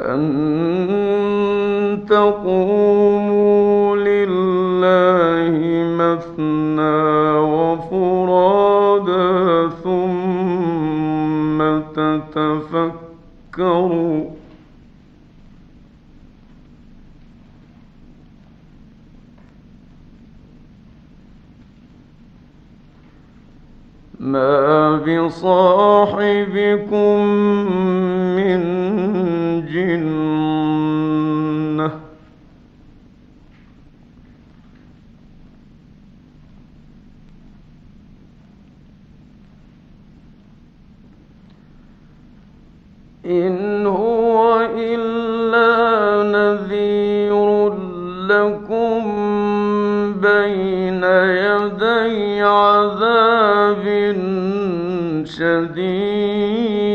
أن تقوموا لله مثنى ثم تتفكروا ما بصاحبكم لكم بين يدي عذاب شديد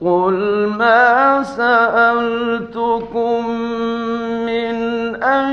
قل ما سألتكم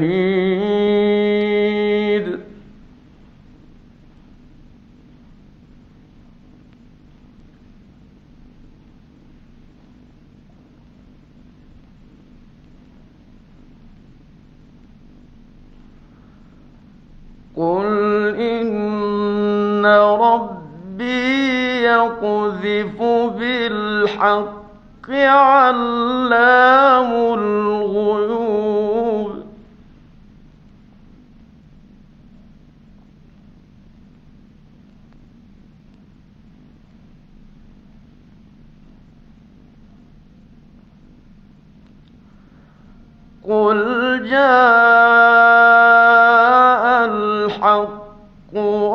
नहीं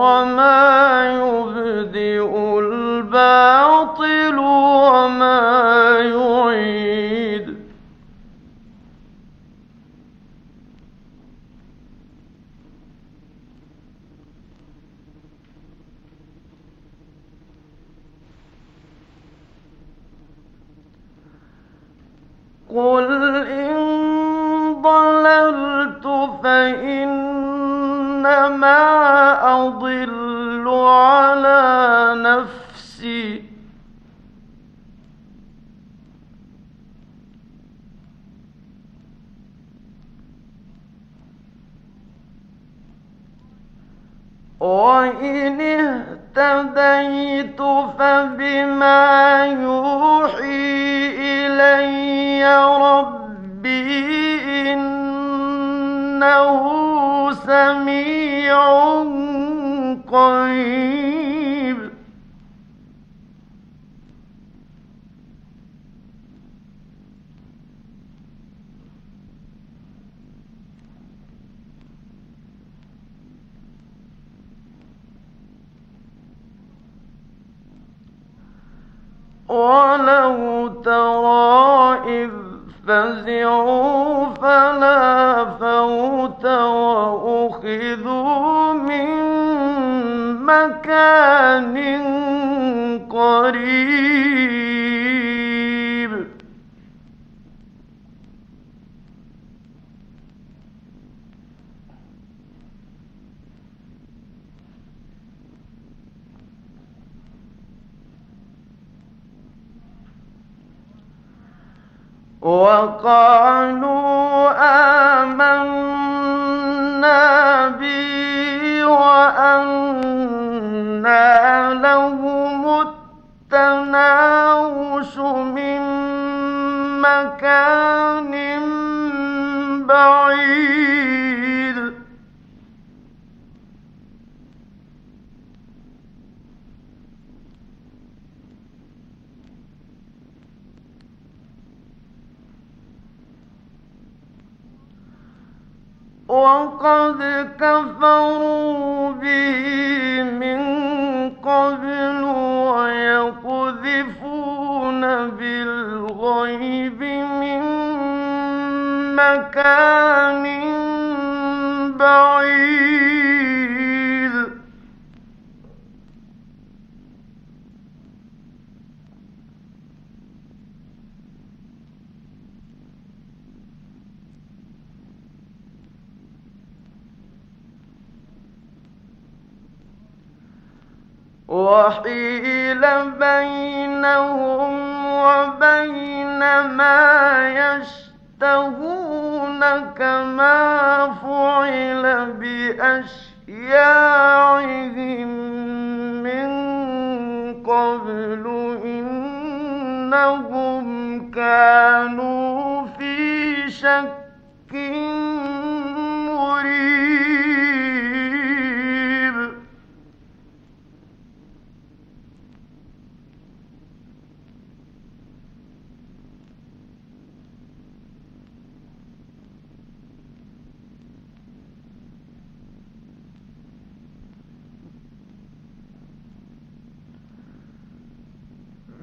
وما وإن اهتديت فبما يوحي إلي قريب. وقالوا آمنا به وأنا من مكان بعيد. وقد كفروا به من قبل ويقذفون بالغيب من مكان بعيد وحيل بينهم وبين ما يشتهون كما فعل بأشياعهم من قبل إنهم كانوا في شك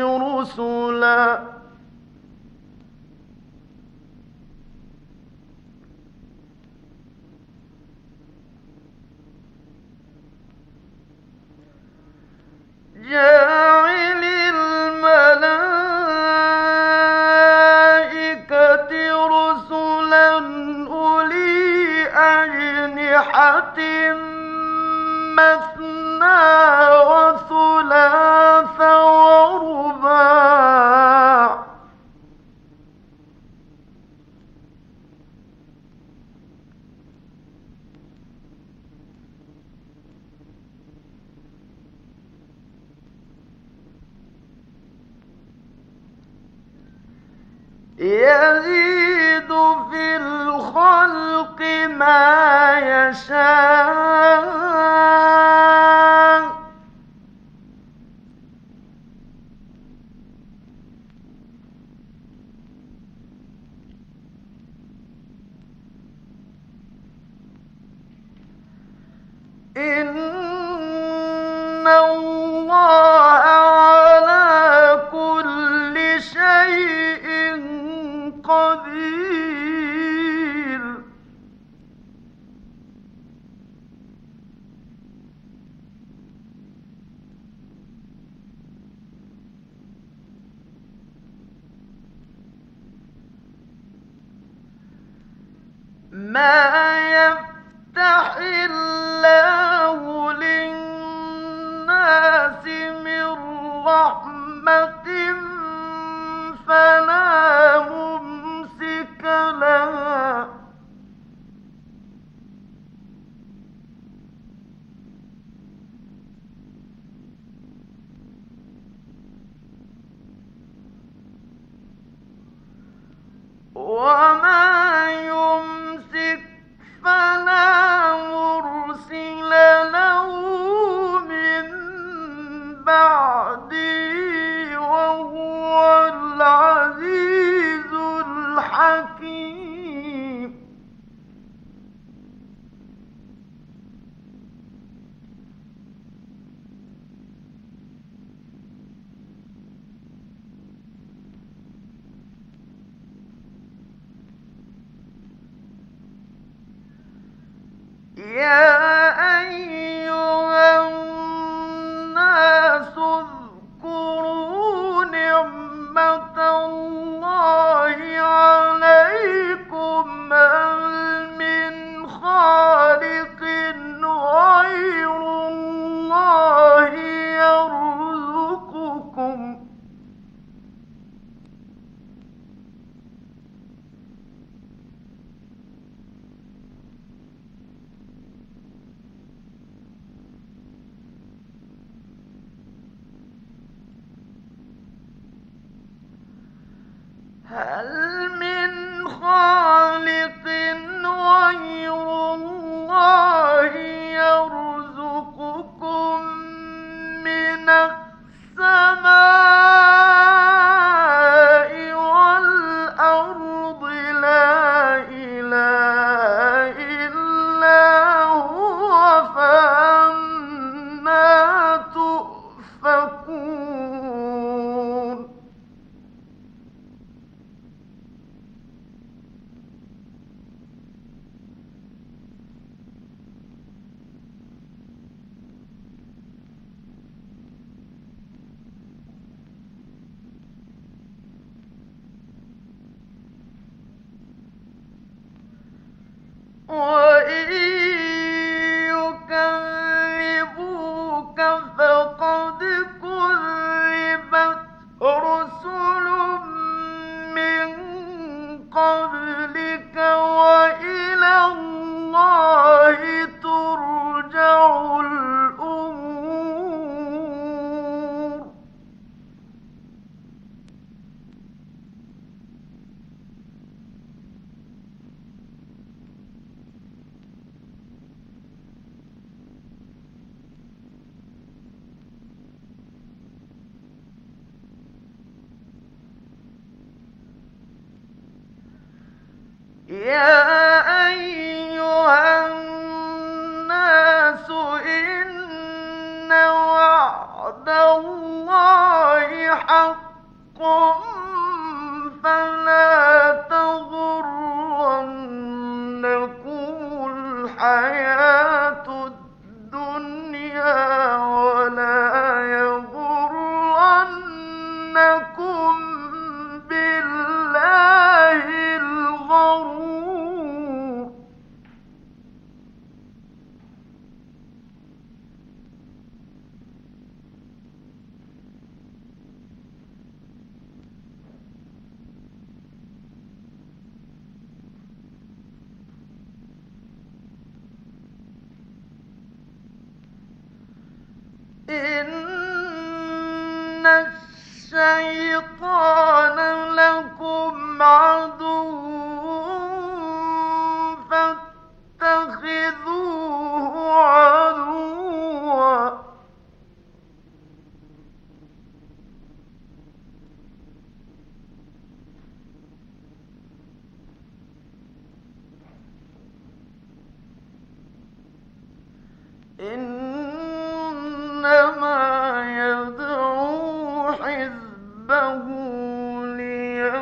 رسلا. جاعل الملائكة رسلا أولي أجنحة مثنى وثلاث يزيد في الخلق ما يشاء.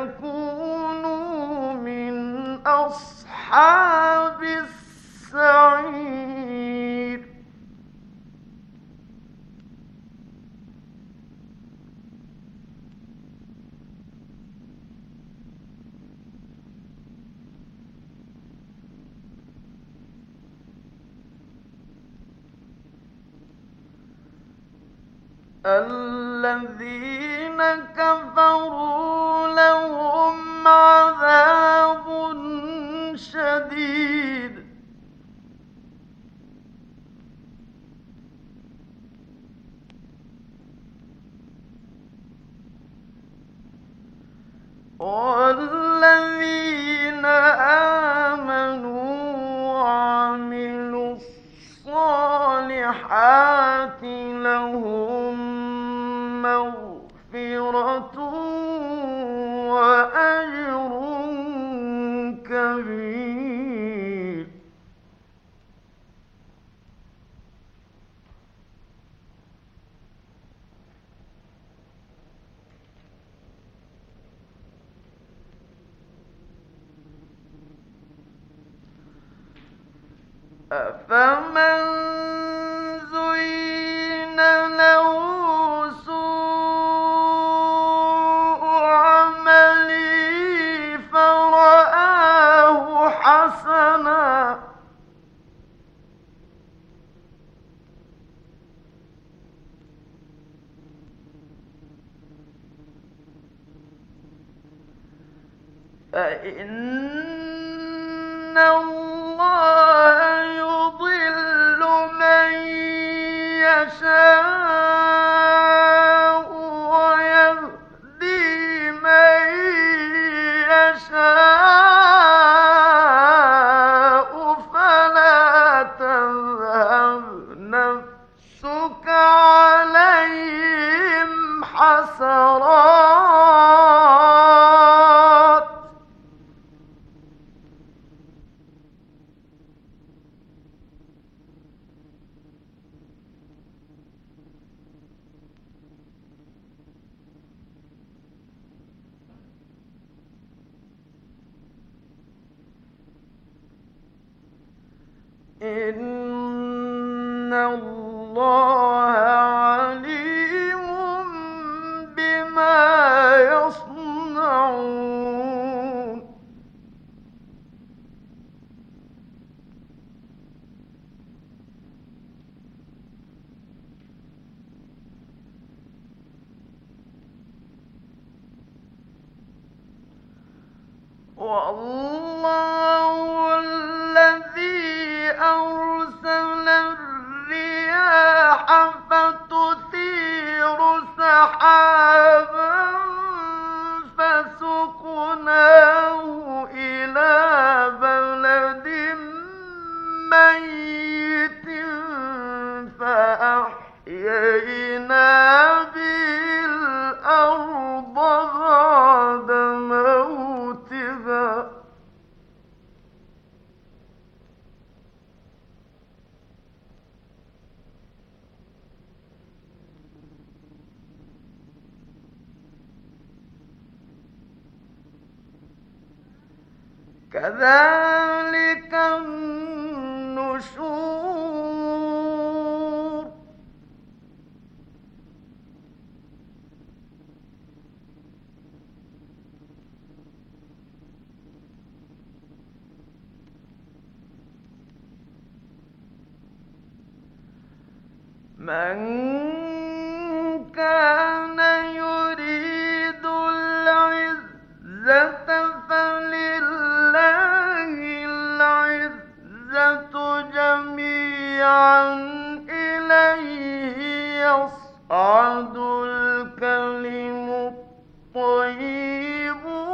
تكونوا من أصحاب السعير. الذين كفروا عذاب شديد. والذين آمنوا وعملوا الصالحات لهم مغفرة وأجر كبير. أفمن زين له فإن الله كذلك النشور. من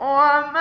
إن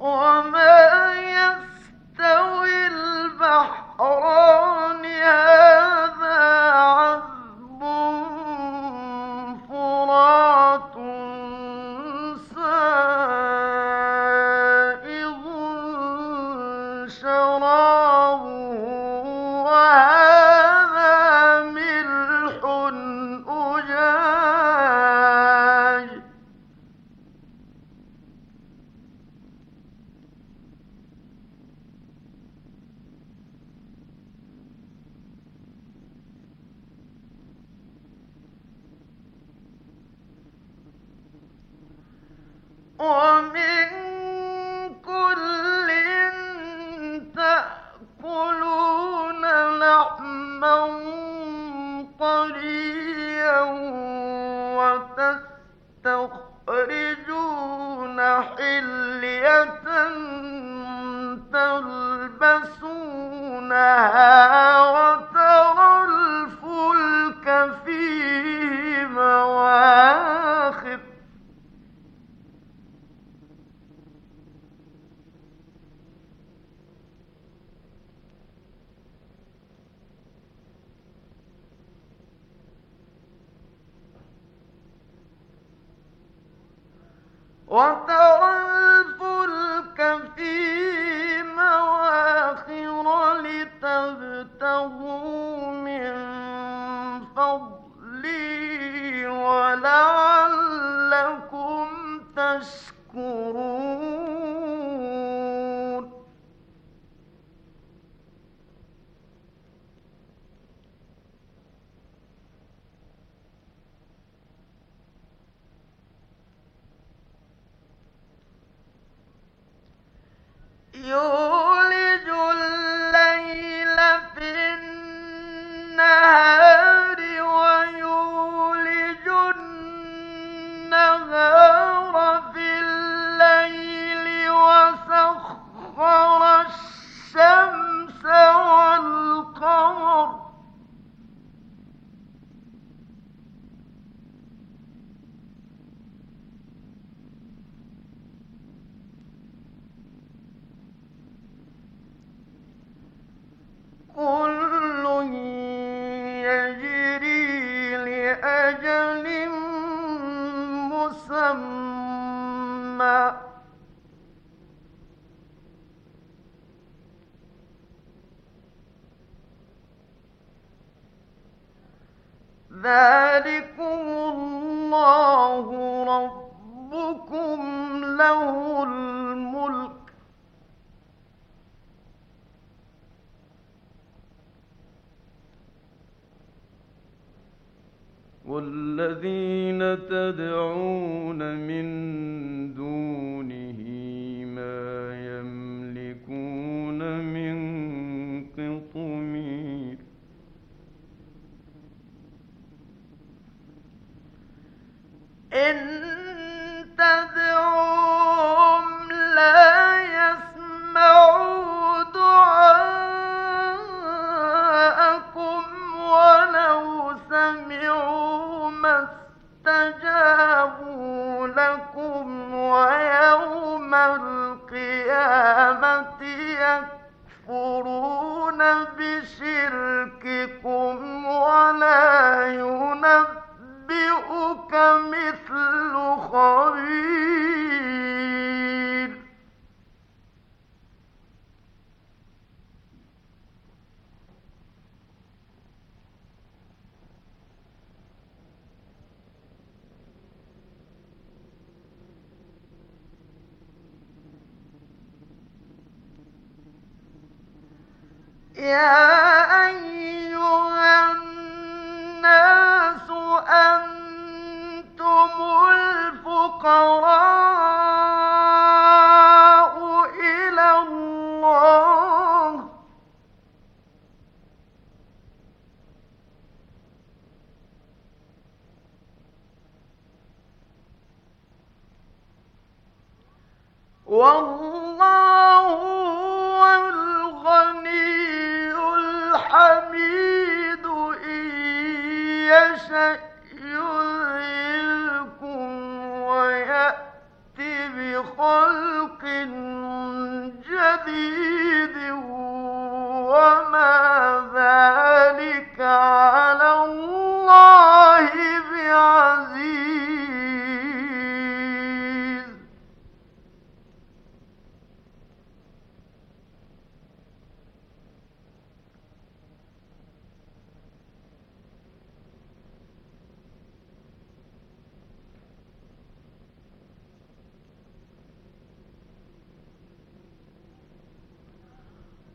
وما ثم الناس أنتم الفقراء.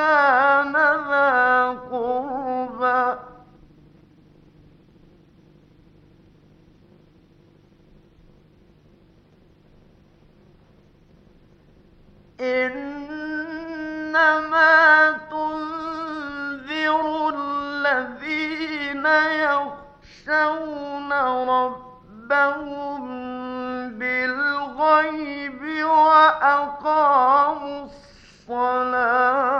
كان ذا قربى. إنما تنذر الذين يخشون ربهم بالغيب وأقاموا الصلاة.